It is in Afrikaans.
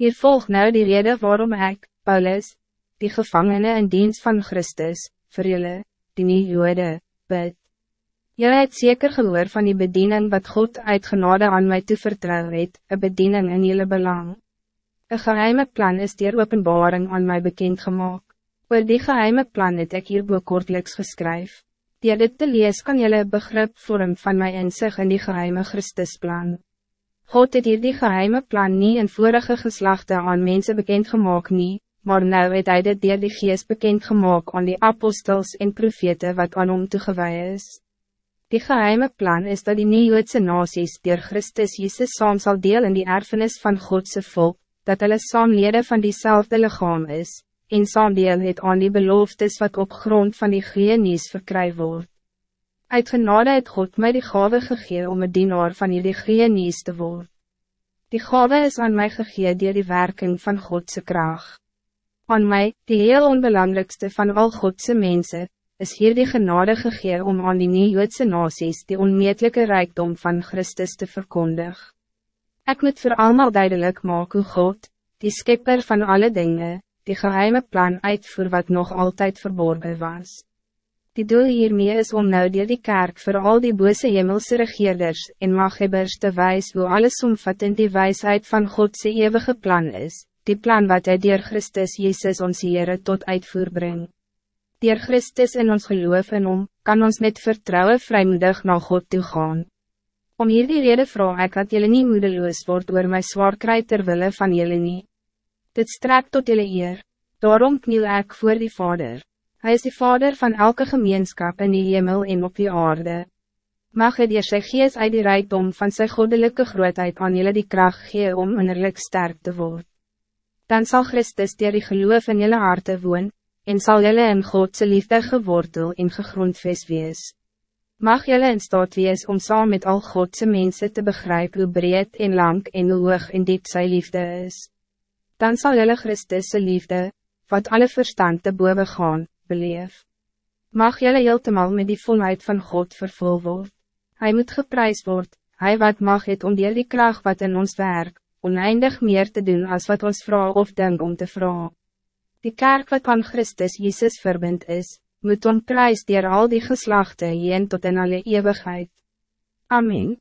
Hier volgt nou die reden waarom ik, Paulus, die gevangene in dienst van Christus, vir julle, die nie jode, bid. Julle het zeker gehoor van die bediening wat God uit genade aan mij toevertrouw het, een bediening in jullie belang. Een geheime plan is die openbaring aan mij bekend gemaakt. Oor die geheime plan het ek hierbo kortliks geskryf. Die dit te lees kan jylle begrip vorm van my inzicht in die geheime Christusplan. God het hier die geheime plan niet in vorige geslachten aan mensen bekend gemaakt nie, maar nou het hy dit dier die geest bekend gemaakt aan die apostels en profete wat aan hom toegewaai is. Die geheime plan is dat die nie-Joodse nasies dier Christus Jezus saam sal deel in die erfenis van Godse volk, dat hulle saamlede van diezelfde lichaam is, en saamdeel het aan die beloftes wat op grond van die genies verkry word. Uit genade het God mij die gave gegee om een dienaar van jullie genies te worden. Die gave is aan mij gegee door die werking van Godse kracht. Aan mij, die heel onbelangrijkste van al Godse mensen, is hier die genade gegee om aan die nie-Joodse nasies die onmetelijke rijkdom van Christus te verkondig. Ik moet voor allemaal duidelijk maken hoe God, die skipper van alle dingen, die geheime plan uitvoer wat nog altijd verborgen was. Die doel hiermee is om nou dier die kerk voor al die bose hemelse regeerders en maghebbers te wijs hoe alles omvattend die wijsheid van Godse eeuwige plan is, die plan wat hij dier Christus Jezus ons Heere tot uitvoer brengt. Dier Christus in ons geloof in om, kan ons met vertrouwen vrijmoedig naar God toe gaan. Om hier die rede vraag ek dat jullie niet moedeloos wordt oor my zwaar kry terwille van jullie niet. Dit strekt tot jullie eer, daarom kniel ik voor die Vader. Hij is de vader van elke gemeenschap in die hemel en op die aarde. Mag het die sy gees uit die rijkdom van zijn goddelijke grootheid aan jullie die kracht gee om innerlijk sterk te worden. Dan zal Christus dier die geloof in jullie harte woon, en zal jullie in Godse liefde gewortel en gegrondves wees. Mag jullie in staat wees om saam met al Godse mensen te begrijpen hoe breed en lang en hoe hoog en diep sy liefde is. Dan zal jullie Christus' liefde, wat alle verstand te boven gaan, beleef. Mag jylle heeltemal met die volheid van God vervul word. Hij moet geprijs word, hij wat mag het om die kracht wat in ons werk, oneindig meer te doen als wat ons vrouw of denk om te vragen. Die kerk wat van Christus Jezus verbind is, moet om prijs dier al die geslachten heen tot in alle eeuwigheid. Amen.